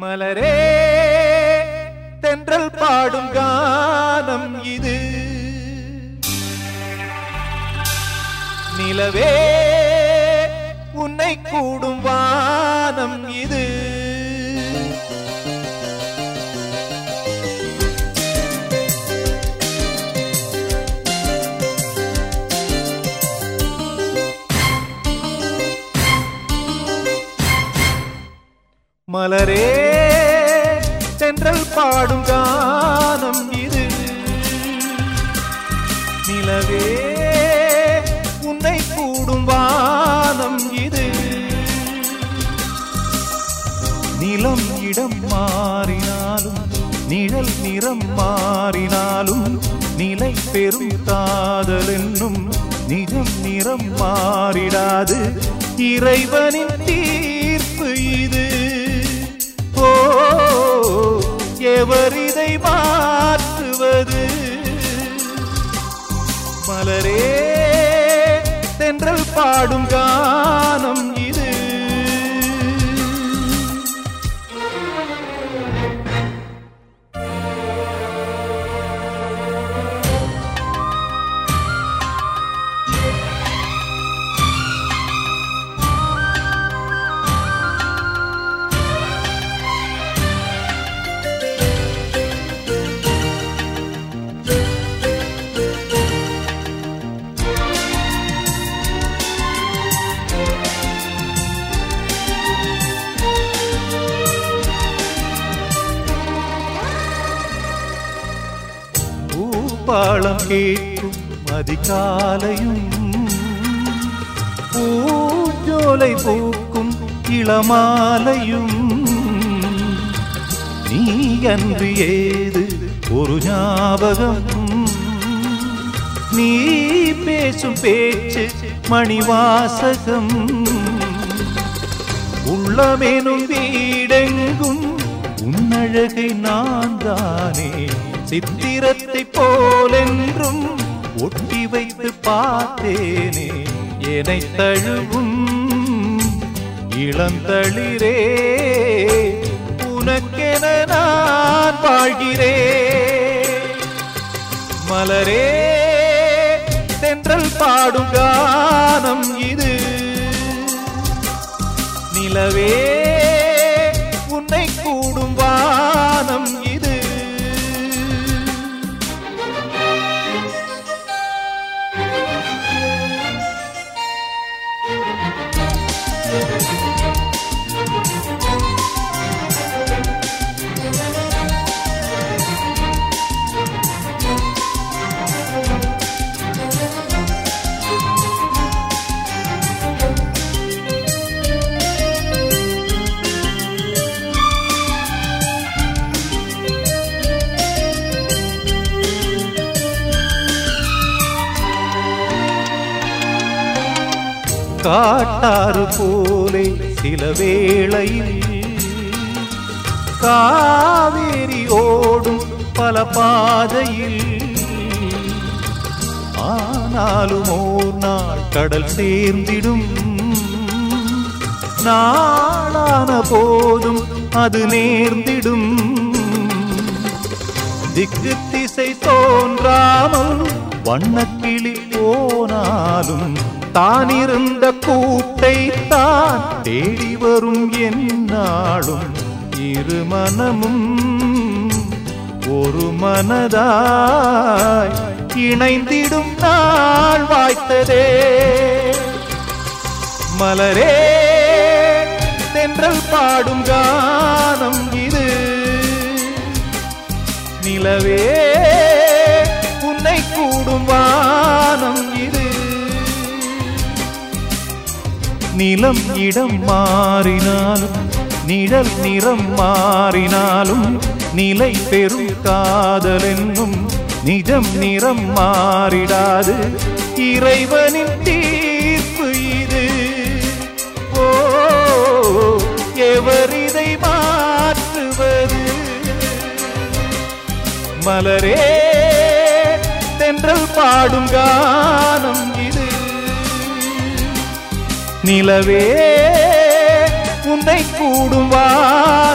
மலரே தென்றல் பாடும் கானம் இது. நிலவே உன்னை கூடும் வானம் இது. மலரே சென்றல் பாடும் கானம் இது. நிலவே உன்னை கூடும் வானம் இது. நிலம் இடம் மாறினாலும் நிழல் நிறம் மாறினாலும் நிலை பெறும் காதல் என்னும் நிஜம் நிறம் மாறிடாது. இறைவனின் தீ தென்றல் பாடுங்கா. பூப்பாளம் கேட்கும் அதிகாலையும் பூஜோலை பூக்கும் இளமாலையும். நீ அன்று ஏது ஒரு ஞாபகம் நீ பேசும் பேச்சு மணிவாசகம். உள்ளமெனும் வீடெங்கும் உன்னழகை நான் தானே சித்திரத்தை போலென்றும் ஒட்டி வைத்து பார்த்தேனே. என்னை தழுவும் இளந்தளிரே உனக்கென நான் வாழ்கிறே மலரே தென்றல் பாடும் கானம் இது. நிலவே காட்டாறு போலே சில வேளையில் காவேரி ஓடும் பல பாதையில். ஆனாலும் ஓர் நாள் கடல் சேர்ந்திடும். நாளான போதும் அது நேர்ந்திடும். திக்கு திசை தோன்றாமல் வண்ணக்கிளி போனாலும் தானிருந்த கூட்டை தான் தேடி வரும் என்னாலும் இரு மனமும் ஒரு மனதாய் இணைந்திடும் நாள் வாய்த்ததே. மலரே தென்றல் பாடும் கானம் இது. நிலவே உன்னை கூடும் வானம் இது. நிலம் இடம் மாறினாலும் நிழல் நிறம் மாறினாலும் நிலை பெறும் காதலென்னும் நிஜம் நிறம் மாறிடாது. இறைவனின் தீர்ப்பு இது. ஓ எவர் இதை மாற்றுவது? மலரே தென்றல் பாடுங்கா நிலவே உன்னை கூடும் வானம்